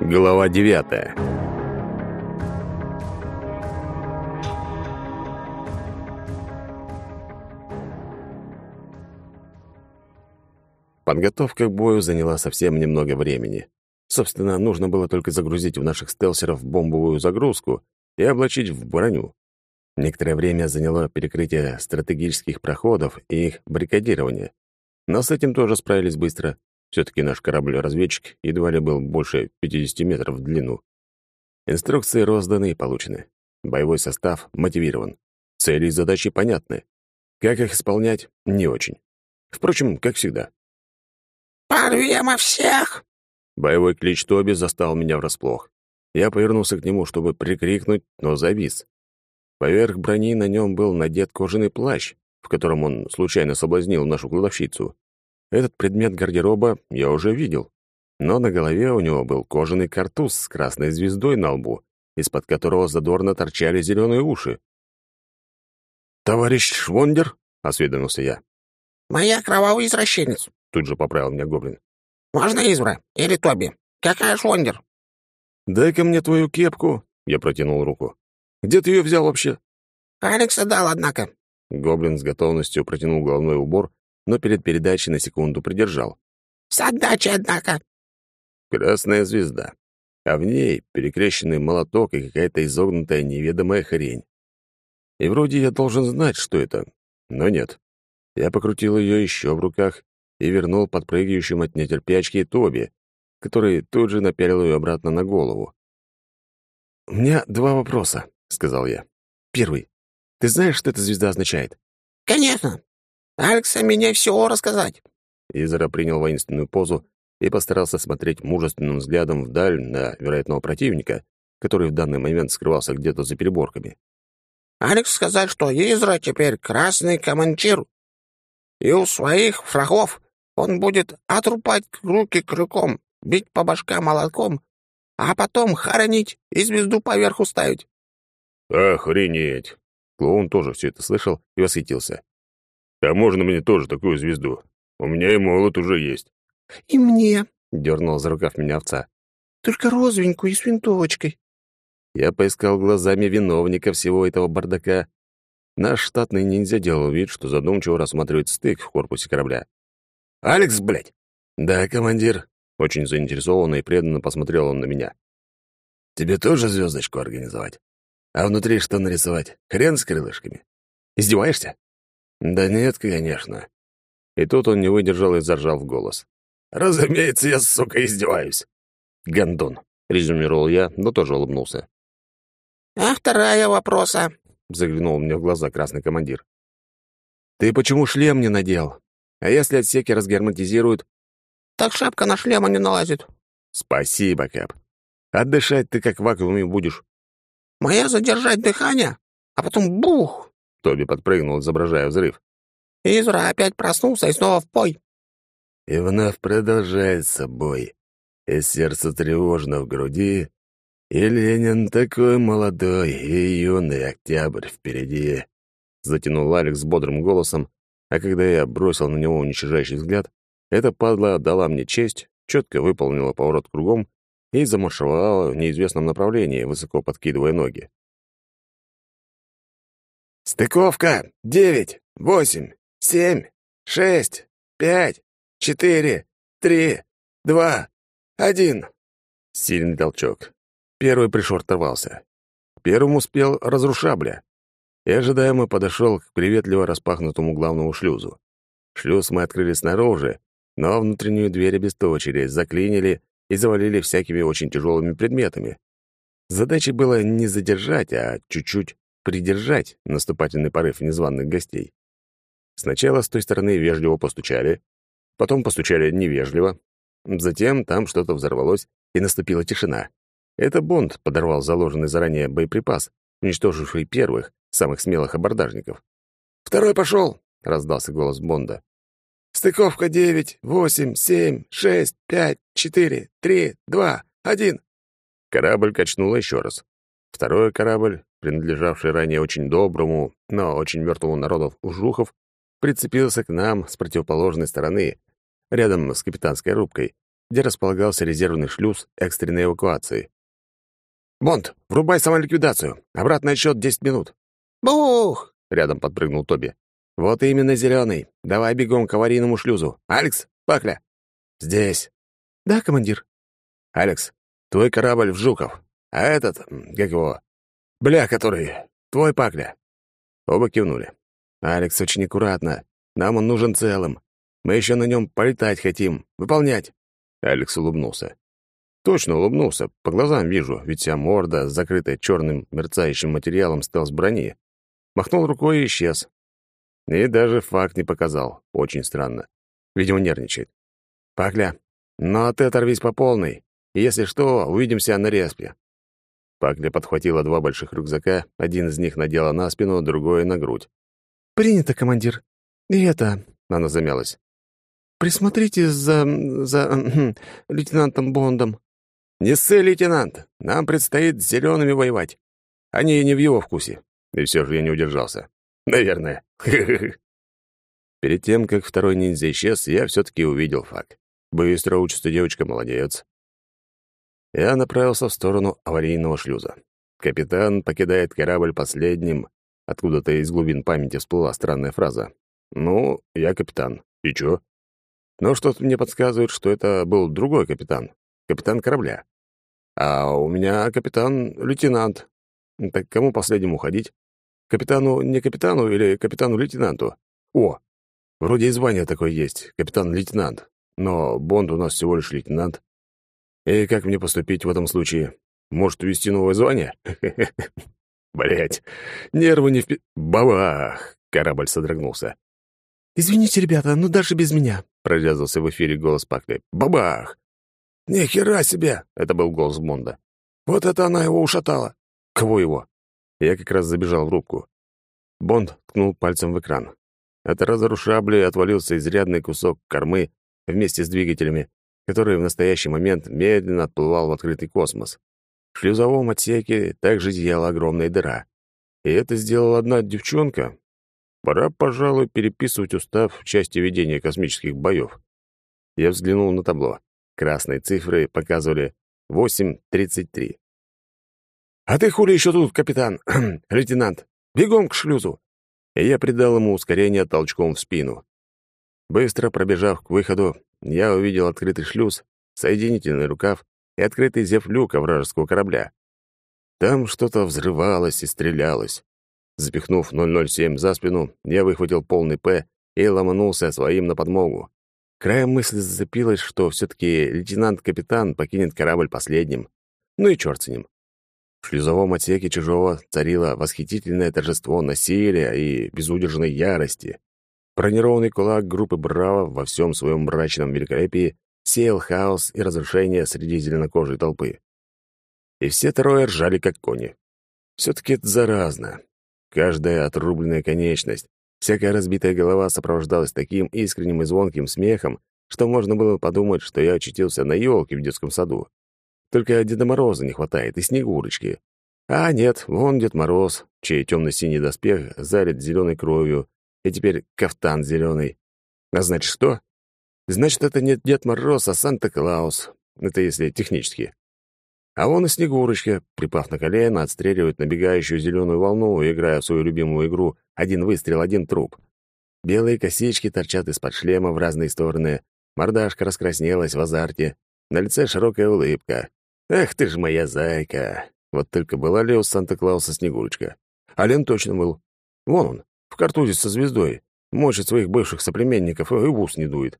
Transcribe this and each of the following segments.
Глава девятая. Подготовка к бою заняла совсем немного времени. Собственно, нужно было только загрузить в наших стелсеров бомбовую загрузку и облачить в броню. Некоторое время заняло перекрытие стратегических проходов и их баррикадирование. Но с этим тоже справились быстро. Все-таки наш корабль-разведчик едва ли был больше 50 метров в длину. Инструкции розданы и получены. Боевой состав мотивирован. Цели и задачи понятны. Как их исполнять — не очень. Впрочем, как всегда. «Порвем всех!» Боевой клич Тоби застал меня врасплох. Я повернулся к нему, чтобы прикрикнуть, но завис. Поверх брони на нем был надет кожаный плащ, в котором он случайно соблазнил нашу кладовщицу. Этот предмет гардероба я уже видел, но на голове у него был кожаный картуз с красной звездой на лбу, из-под которого задорно торчали зеленые уши. «Товарищ Швондер?» — осведомился я. «Моя кровавый извращенец», — тут же поправил меня гоблин. «Можно Извра или Тоби? Какая Швондер?» «Дай-ка мне твою кепку», — я протянул руку. «Где ты ее взял вообще?» «Алекса дал, однако». Гоблин с готовностью протянул головной убор, но перед передачей на секунду придержал. «С отдачей, однако». Красная звезда. А в ней перекрещенный молоток и какая-то изогнутая неведомая хрень. И вроде я должен знать, что это, но нет. Я покрутил ее еще в руках и вернул подпрыгивающему от нетерпячки Тоби, который тут же напялил ее обратно на голову. «У меня два вопроса», — сказал я. «Первый. Ты знаешь, что эта звезда означает?» «Конечно. Алекса мне все рассказать». Изера принял воинственную позу и постарался смотреть мужественным взглядом вдаль на вероятного противника, который в данный момент скрывался где-то за переборками. «Алекс сказал, что Изра теперь красный командир, и у своих врагов он будет отрубать руки крюком, бить по башкам молотком, а потом хоронить и звезду поверху ставить». «Охренеть!» Клоун тоже все это слышал и восхитился. «А можно мне тоже такую звезду? У меня и молот уже есть». «И мне», — дернул за рукав меня овца. «Только розовенькую и с винтовочкой». Я поискал глазами виновника всего этого бардака. Наш штатный ниндзя делал вид, что задумчиво рассматривает стык в корпусе корабля. «Алекс, блядь!» «Да, командир», — очень заинтересованно и преданно посмотрел он на меня. «Тебе тоже звездочку организовать? А внутри что нарисовать? Хрен с крылышками? Издеваешься?» «Да нет, конечно». И тут он не выдержал и заржал в голос. «Разумеется, я, сука, издеваюсь!» «Гондон», — резюмировал я, но тоже улыбнулся. «А вторая вопроса?» — заглянул мне в глаза красный командир. «Ты почему шлем не надел? А если отсеки разгерметизируют?» «Так шапка на шлема не налазит». «Спасибо, Кэп. Отдышать ты как в вакууме будешь». «Моя задержать дыхание, а потом бух!» Тоби подпрыгнул, изображая взрыв. Изра опять проснулся и снова в бой. И вновь продолжается бой. И сердце тревожно в груди, и Ленин такой молодой и юный октябрь впереди. Затянул Алекс бодрым голосом, а когда я бросил на него уничтожающий взгляд, эта падла дала мне честь, четко выполнила поворот кругом и замаршировала в неизвестном направлении, высоко подкидывая ноги. «Стыковка! Девять! Восемь! Семь! Шесть! Пять! Четыре! Три! Два! Один!» Сильный толчок. Первый пришвартовался. Первым успел разрушабля. И ожидаемо подошел к приветливо распахнутому главному шлюзу. Шлюз мы открыли снаружи, но внутреннюю дверь обесточили, заклинили и завалили всякими очень тяжелыми предметами. Задачей было не задержать, а чуть-чуть придержать наступательный порыв незваных гостей. Сначала с той стороны вежливо постучали, потом постучали невежливо, затем там что-то взорвалось, и наступила тишина. Это Бонд подорвал заложенный заранее боеприпас, уничтоживший первых, самых смелых абордажников. «Второй пошел!» — раздался голос Бонда. «Стыковка девять, восемь, семь, шесть, пять, четыре, три, два, один!» Корабль качнуло еще раз. Второй корабль, принадлежавший ранее очень доброму, но очень мертвому народу Ужухов, прицепился к нам с противоположной стороны, рядом с капитанской рубкой, где располагался резервный шлюз экстренной эвакуации. «Бонд, врубай самоликвидацию. Обратный отсчет 10 минут». «Бух!» — рядом подпрыгнул Тоби. «Вот именно зеленый. Давай бегом к аварийному шлюзу. Алекс, Пакля!» «Здесь». «Да, командир». «Алекс, твой корабль в Жуков. А этот, как его, бля, который, твой Пакля». Оба кивнули. «Алекс, очень аккуратно. Нам он нужен целым. Мы еще на нем полетать хотим. Выполнять!» Алекс улыбнулся. Точно улыбнулся, по глазам вижу, ведь вся морда, закрытая черным мерцающим материалом с брони. Махнул рукой и исчез. И даже факт не показал. Очень странно. Видимо, нервничает. «Пакля, ну а ты оторвись по полной. Если что, увидимся на респе». Пакля подхватила два больших рюкзака, один из них надела на спину, другой — на грудь. «Принято, командир. И это...» — она замялась. «Присмотрите за... за... Лейтенантом Бондом». «Не ссы, лейтенант. Нам предстоит с зелеными воевать. Они не в его вкусе». И все же я не удержался. «Наверное». Перед тем, как второй ниндзя исчез, я все-таки увидел факт. Быстро учится девочка, молодец. Я направился в сторону аварийного шлюза. Капитан покидает корабль последним. Откуда-то из глубин памяти всплыла странная фраза. «Ну, я капитан. И чё?» Но что-то мне подсказывает, что это был другой капитан. Капитан корабля. А у меня капитан-лейтенант. Так кому последнему ходить? Капитану не капитану или капитану-лейтенанту? О, вроде и звание такое есть, капитан-лейтенант. Но Бонд у нас всего лишь лейтенант. И как мне поступить в этом случае? Может, ввести новое звание? Блять, нервы не впи... Бабах! Корабль содрогнулся. «Извините, ребята, но даже без меня», — прорезался в эфире голос Пакли. «Бабах!» «Ни хера себе!» — это был голос Бонда. «Вот это она его ушатала!» «Кого его?» Я как раз забежал в рубку. Бонд ткнул пальцем в экран. От разрушабли отвалился изрядный кусок кормы вместе с двигателями, который в настоящий момент медленно отплывал в открытый космос. В шлюзовом отсеке также зияла огромная дыра. И это сделала одна девчонка, Пора, пожалуй, переписывать устав в части ведения космических боев. Я взглянул на табло. Красные цифры показывали 8.33. «А ты хули еще тут, капитан? Лейтенант? Бегом к шлюзу!» И я придал ему ускорение толчком в спину. Быстро пробежав к выходу, я увидел открытый шлюз, соединительный рукав и открытый зев люка вражеского корабля. Там что-то взрывалось и стрелялось. Запихнув 007 за спину, я выхватил полный «П» и ломанулся своим на подмогу. Краем мысли зацепилось, что все-таки лейтенант-капитан покинет корабль последним. Ну и черт с ним. В шлюзовом отсеке чужого царило восхитительное торжество насилия и безудержной ярости. Бронированный кулак группы «Браво» во всем своем мрачном великолепии сеял хаос и разрушение среди зеленокожей толпы. И все трое ржали, как кони. Все-таки это заразно. Каждая отрубленная конечность, всякая разбитая голова сопровождалась таким искренним и звонким смехом, что можно было подумать, что я очутился на елке в детском саду. Только Деда Мороза не хватает и Снегурочки. А нет, вон Дед Мороз, чей темно-синий доспех залит зеленой кровью, и теперь кафтан зеленый. А значит что? Значит, это не Дед Мороз, а Санта-Клаус. Это если технически. А вон и Снегурочка, припав на колено, отстреливает набегающую зеленую волну, играя в свою любимую игру «Один выстрел, один труп». Белые косички торчат из-под шлема в разные стороны, мордашка раскраснелась в азарте, на лице широкая улыбка. «Эх ты ж моя зайка!» Вот только была ли у Санта-Клауса Снегурочка? А Лен точно был. Вон он, в картузе со звездой, мочит своих бывших соплеменников и в ус не дует.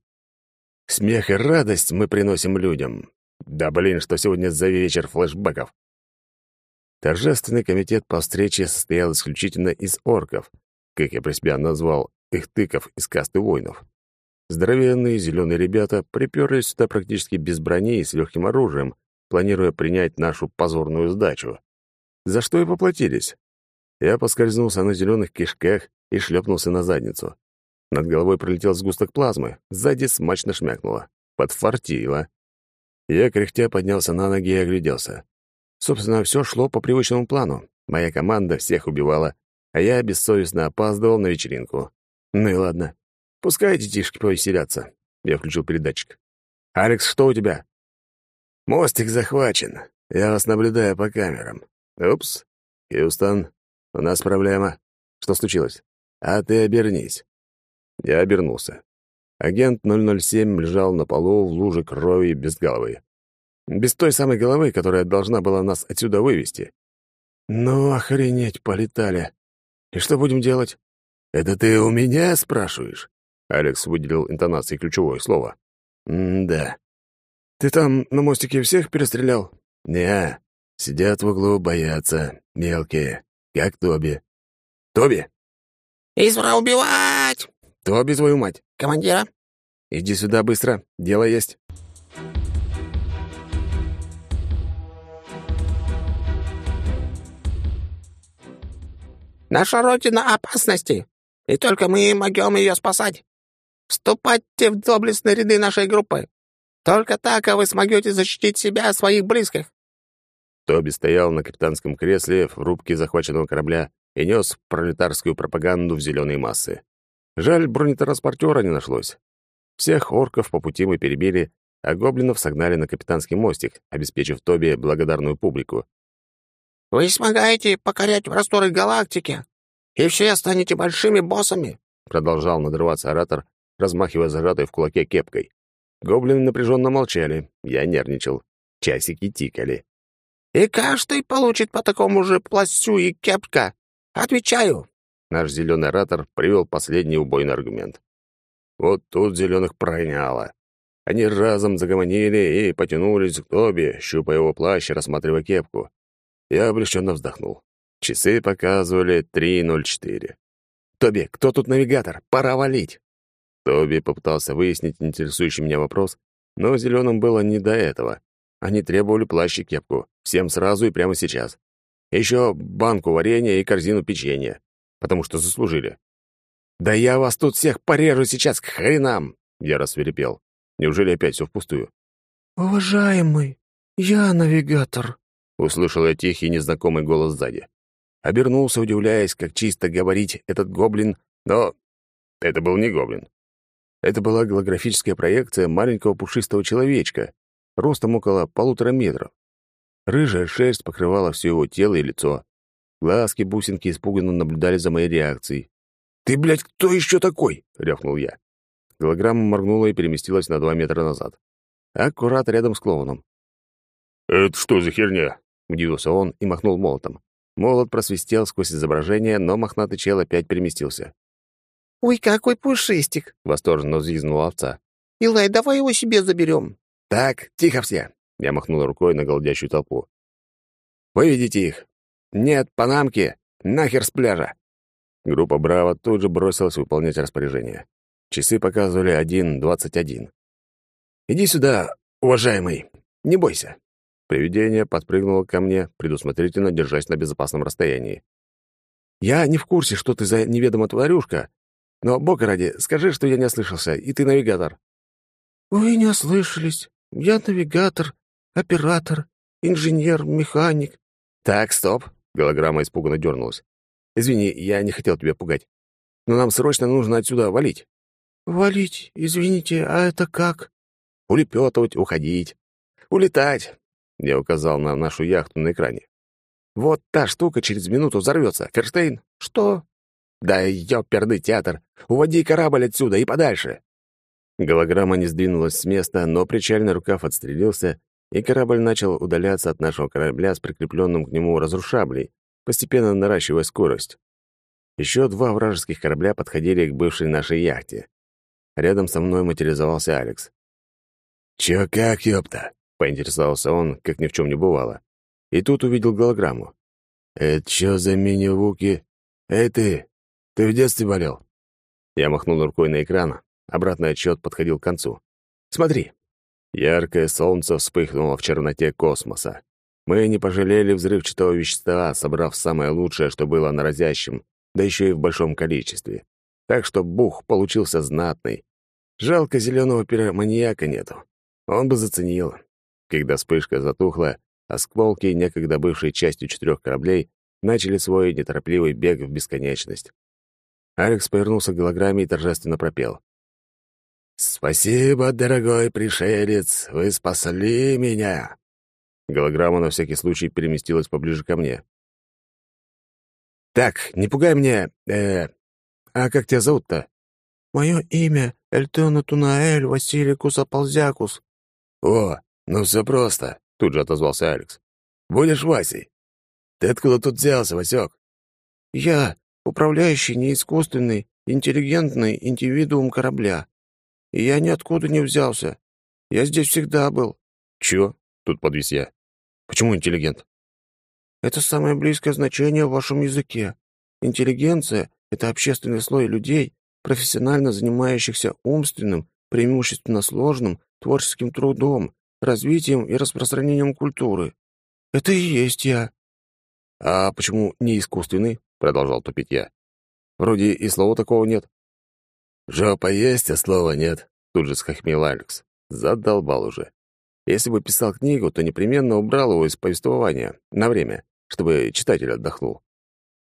Смех и радость мы приносим людям. Да блин, что сегодня за вечер флешбеков? Торжественный комитет по встрече состоял исключительно из орков, как я про себя назвал их тыков из касты воинов. Здоровенные зеленые ребята приперлись сюда практически без брони и с легким оружием, планируя принять нашу позорную сдачу. За что и поплатились. Я поскользнулся на зеленых кишках и шлепнулся на задницу. Над головой пролетел сгусток плазмы, сзади смачно шмякнуло. Подфартило. Я, кряхтя, поднялся на ноги и огляделся. Собственно, все шло по привычному плану. Моя команда всех убивала, а я бессовестно опаздывал на вечеринку. Ну и ладно. Пускай детишки повеселятся. Я включил передатчик. «Алекс, что у тебя?» «Мостик захвачен. Я вас наблюдаю по камерам. Упс. Хьюстон, у нас проблема. Что случилось? А ты обернись». Я обернулся. Агент 007 лежал на полу в луже крови без головы. Без той самой головы, которая должна была нас отсюда вывести. «Ну, охренеть, полетали. И что будем делать?» «Это ты у меня спрашиваешь?» Алекс выделил интонацией ключевое слово. «М-да. Ты там на мостике всех перестрелял?» «Не, сидят в углу, боятся. Мелкие, как Тоби». «Тоби?» «Извра убивать!» «Тоби, твою мать!» «Командира?» «Иди сюда быстро, дело есть». Наша Родина опасности, и только мы могем ее спасать. Вступайте в доблестные ряды нашей группы. Только так а вы сможете защитить себя и своих близких». Тоби стоял на капитанском кресле в рубке захваченного корабля и нес пролетарскую пропаганду в зеленые массы. Жаль, бронетранспортера не нашлось. Всех орков по пути мы перебили, а гоблинов согнали на капитанский мостик, обеспечив Тоби благодарную публику. Вы смогаете покорять просторы галактики, и все станете большими боссами», — продолжал надрываться оратор, размахивая зажатой в кулаке кепкой. Гоблины напряженно молчали, я нервничал. Часики тикали. «И каждый получит по такому же плащу и кепка. Отвечаю!» Наш зеленый оратор привел последний убойный аргумент. Вот тут зеленых проняло. Они разом загомонили и потянулись к Тоби, щупая его плащ и рассматривая кепку. Я облегченно вздохнул. Часы показывали 3.04. «Тоби, кто тут навигатор? Пора валить!» Тоби попытался выяснить интересующий меня вопрос, но зеленым было не до этого. Они требовали плащ и кепку. Всем сразу и прямо сейчас. Еще банку варенья и корзину печенья. Потому что заслужили. «Да я вас тут всех порежу сейчас к хренам!» Я рассверепел. Неужели опять все впустую? «Уважаемый, я навигатор», Услышал я тихий незнакомый голос сзади. Обернулся, удивляясь, как чисто говорить этот гоблин, но это был не гоблин. Это была голографическая проекция маленького пушистого человечка, ростом около полутора метров. Рыжая шерсть покрывала все его тело и лицо. Глазки-бусинки испуганно наблюдали за моей реакцией. «Ты, блядь, кто еще такой?» — рявкнул я. Голограмма моргнула и переместилась на два метра назад. Аккурат рядом с клоуном. «Это что за херня?» — удивился он и махнул молотом. Молот просвистел сквозь изображение, но мохнатый чел опять переместился. «Ой, какой пушистик!» — восторженно взвизгнула овца. «Илай, давай его себе заберем». «Так, тихо все!» — я махнул рукой на голдящую толпу. «Выведите их! Нет, панамки! Нахер с пляжа!» Группа «Браво» тут же бросилась выполнять распоряжение. Часы показывали 1.21. «Иди сюда, уважаемый, не бойся. Привидение подпрыгнуло ко мне, предусмотрительно держась на безопасном расстоянии. «Я не в курсе, что ты за неведомая тварюшка, но, бога ради, скажи, что я не ослышался, и ты навигатор». «Вы не ослышались. Я навигатор, оператор, инженер, механик». «Так, стоп», — голограмма испуганно дернулась. «Извини, я не хотел тебя пугать. Но нам срочно нужно отсюда валить». «Валить? Извините, а это как?» «Улепетывать, уходить, улетать. Я указал на нашу яхту на экране. «Вот та штука через минуту взорвется. Ферштейн?» «Что?» «Да ёперный театр! Уводи корабль отсюда и подальше!» Голограмма не сдвинулась с места, но причальный рукав отстрелился, и корабль начал удаляться от нашего корабля с прикрепленным к нему разрушаблей, постепенно наращивая скорость. Еще два вражеских корабля подходили к бывшей нашей яхте. Рядом со мной материализовался Алекс. «Чё как, ёпта?» Поинтересовался он, как ни в чем не бывало. И тут увидел голограмму. «Это что за мини-вуки? Эй ты, ты в детстве болел?» Я махнул рукой на экран, обратный отчет подходил к концу. «Смотри». Яркое солнце вспыхнуло в черноте космоса. Мы не пожалели взрывчатого вещества, собрав самое лучшее, что было на разящем, да еще и в большом количестве. Так что бух получился знатный. Жалко, зеленого пироманьяка нету. Он бы заценил. Когда вспышка затухла, осколки, некогда бывшей частью четырех кораблей, начали свой неторопливый бег в бесконечность. Алекс повернулся к голограмме и торжественно пропел. «С «Спасибо, дорогой пришелец, вы спасли меня!» Голограмма на всякий случай переместилась поближе ко мне. «Так, не пугай меня. Э, а как тебя зовут-то?» «Мое имя Эльтона Тунаэль Василикус Аползякус». «О, ну все просто», — тут же отозвался Алекс. «Будешь Васей? Ты откуда тут взялся, Васек?» «Я управляющий неискусственный, интеллигентный индивидуум корабля. И я ниоткуда не взялся. Я здесь всегда был». «Чё?» — тут подвис я. «Почему интеллигент?» «Это самое близкое значение в вашем языке. Интеллигенция — это общественный слой людей, профессионально занимающихся умственным, преимущественно сложным, творческим трудом, развитием и распространением культуры. Это и есть я». «А почему не искусственный?» — продолжал тупить я. «Вроде и слова такого нет». «Жопа есть, а слова нет», — тут же схохмел Алекс. Задолбал уже. Если бы писал книгу, то непременно убрал его из повествования на время, чтобы читатель отдохнул.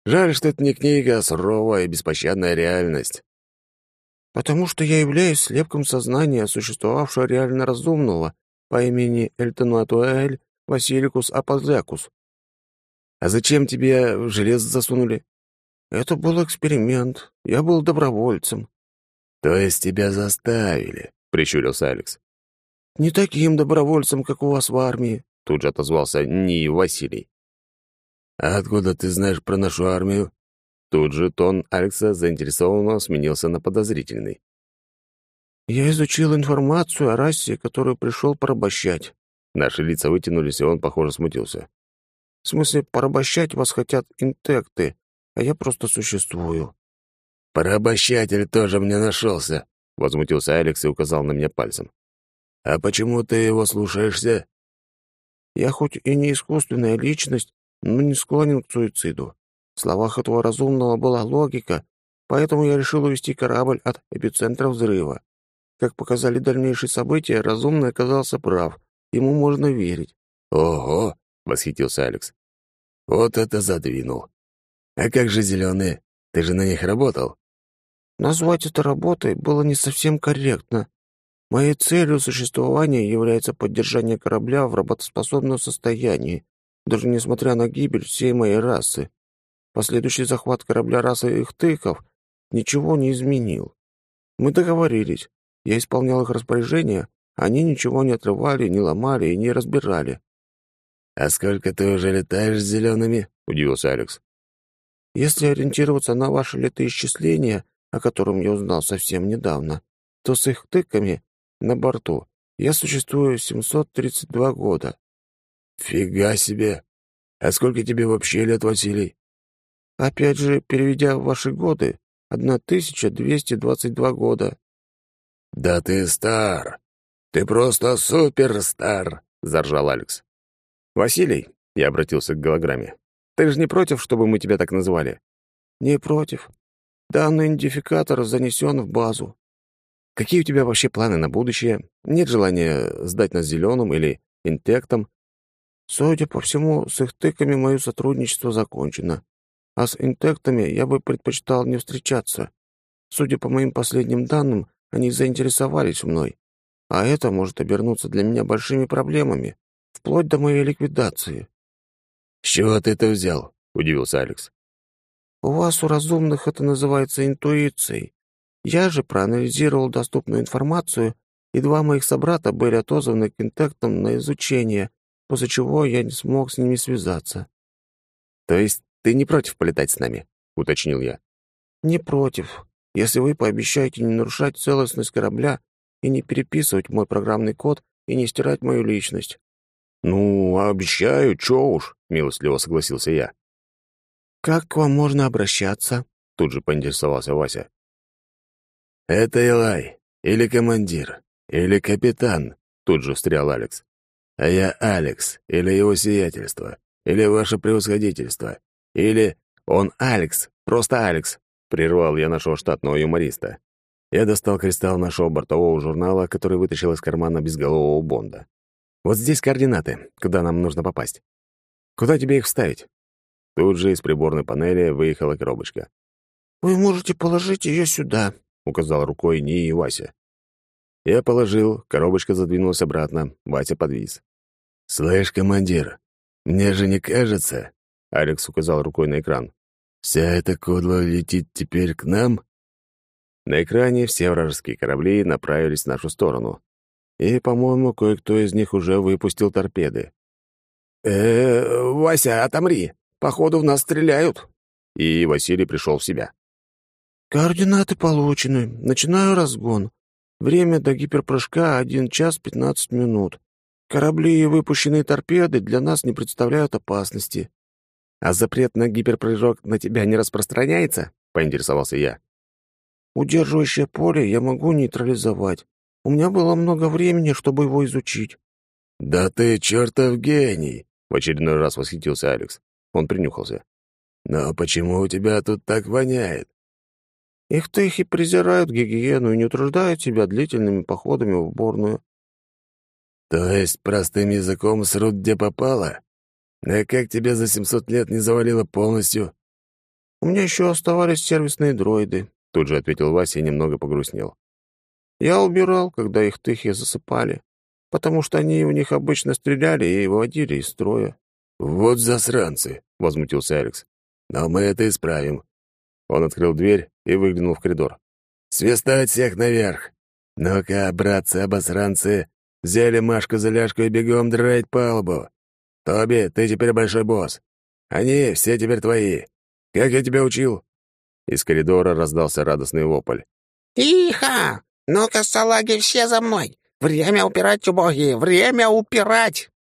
Жаль, что это не книга, а суровая и беспощадная реальность. «Потому что я являюсь слепком сознания, существовавшего реально разумного, по имени Эльтонуатуэль Василикус Апазякус». «А зачем тебе в железо засунули?» «Это был эксперимент. Я был добровольцем». «То есть тебя заставили?» — прищурился Алекс. «Не таким добровольцем, как у вас в армии», — тут же отозвался Ни Василий. «А откуда ты знаешь про нашу армию?» Тут же тон Алекса заинтересованно сменился на подозрительный. «Я изучил информацию о расе, которую пришел порабощать». Наши лица вытянулись, и он, похоже, смутился. «В смысле, порабощать вас хотят интекты, а я просто существую». «Порабощатель тоже мне нашелся», — возмутился Алекс и указал на меня пальцем. «А почему ты его слушаешься?» «Я хоть и не искусственная личность, но не склонен к суициду. В словах этого разумного была логика, поэтому я решил увести корабль от эпицентра взрыва. Как показали дальнейшие события, разумный оказался прав. Ему можно верить». «Ого!» — восхитился Алекс. «Вот это задвинул. А как же зеленые? Ты же на них работал?» Назвать это работой было не совсем корректно. Моей целью существования является поддержание корабля в работоспособном состоянии, даже несмотря на гибель всей моей расы. Последующий захват корабля расы Ихтыков ничего не изменил. Мы договорились. Я исполнял их распоряжения, они ничего не отрывали, не ломали и не разбирали. «А сколько ты уже летаешь с зелеными?» — удивился Алекс. «Если ориентироваться на ваше летоисчисление, о котором я узнал совсем недавно, то с их тыками на борту. Я существую 732 года». «Фига себе! А сколько тебе вообще лет, Василий?» «Опять же, переведя ваши годы, 1222 года». «Да ты стар! Ты просто суперстар!» — заржал Алекс. «Василий», — я обратился к голограмме, — «ты же не против, чтобы мы тебя так называли?» «Не против. Данный идентификатор занесен в базу. Какие у тебя вообще планы на будущее? Нет желания сдать нас зеленым или интектом? Судя по всему, с их тыками мое сотрудничество закончено. А с интектами я бы предпочитал не встречаться. Судя по моим последним данным, они заинтересовались мной. А это может обернуться для меня большими проблемами, вплоть до моей ликвидации. «С чего ты это взял?» — удивился Алекс. «У вас, у разумных, это называется интуицией. Я же проанализировал доступную информацию, и два моих собрата были отозваны к интектам на изучение, после чего я не смог с ними связаться. «То есть ты не против полетать с нами?» — уточнил я. «Не против, если вы пообещаете не нарушать целостность корабля и не переписывать мой программный код и не стирать мою личность». «Ну, обещаю, чё уж», — милостливо согласился я. «Как к вам можно обращаться?» — тут же поинтересовался Вася. «Это Илай, или командир, или капитан», — тут же встрял Алекс. «А я Алекс, или его сиятельство, или ваше превосходительство, или он Алекс, просто Алекс», — прервал я нашего штатного юмориста. Я достал кристалл нашего бортового журнала, который вытащил из кармана безголового Бонда. «Вот здесь координаты, куда нам нужно попасть. Куда тебе их вставить?» Тут же из приборной панели выехала коробочка. «Вы можете положить ее сюда», — указал рукой Ни и Вася. Я положил, коробочка задвинулась обратно, Вася подвис. «Слышь, командир, мне же не кажется...» Алекс указал рукой на экран. «Вся эта кодла летит теперь к нам?» На экране все вражеские корабли направились в нашу сторону. И, по-моему, кое-кто из них уже выпустил торпеды. э Вася, отомри! Походу, в нас стреляют!» И Василий пришел в себя. «Координаты получены. Начинаю разгон. Время до гиперпрыжка — один час пятнадцать минут. Корабли и выпущенные торпеды для нас не представляют опасности». «А запрет на гиперпрыжок на тебя не распространяется?» — поинтересовался я. Удерживающее поле я могу нейтрализовать. У меня было много времени, чтобы его изучить». «Да ты чертов гений!» — в очередной раз восхитился Алекс. Он принюхался. «Но почему у тебя тут так воняет?» «Их-то их и презирают гигиену и не утруждают себя длительными походами в уборную». «То есть, простым языком, срут где попало? А как тебя за семьсот лет не завалило полностью?» «У меня еще оставались сервисные дроиды тут же ответил Вася и немного погрустнел. «Я убирал, когда их тыхи засыпали, потому что они в них обычно стреляли и выводили из строя». «Вот засранцы!» — возмутился Алекс. «Но мы это исправим». Он открыл дверь и выглянул в коридор. «Свистать всех наверх! Ну-ка, братцы-обосранцы, взяли Машку за ляжку и бегом драть палубу! Тоби, ты теперь большой босс! Они все теперь твои! Как я тебя учил?» Из коридора раздался радостный вопль. «Тихо! Ну-ка, салаги, все за мной! Время упирать, убогие! Время упирать!»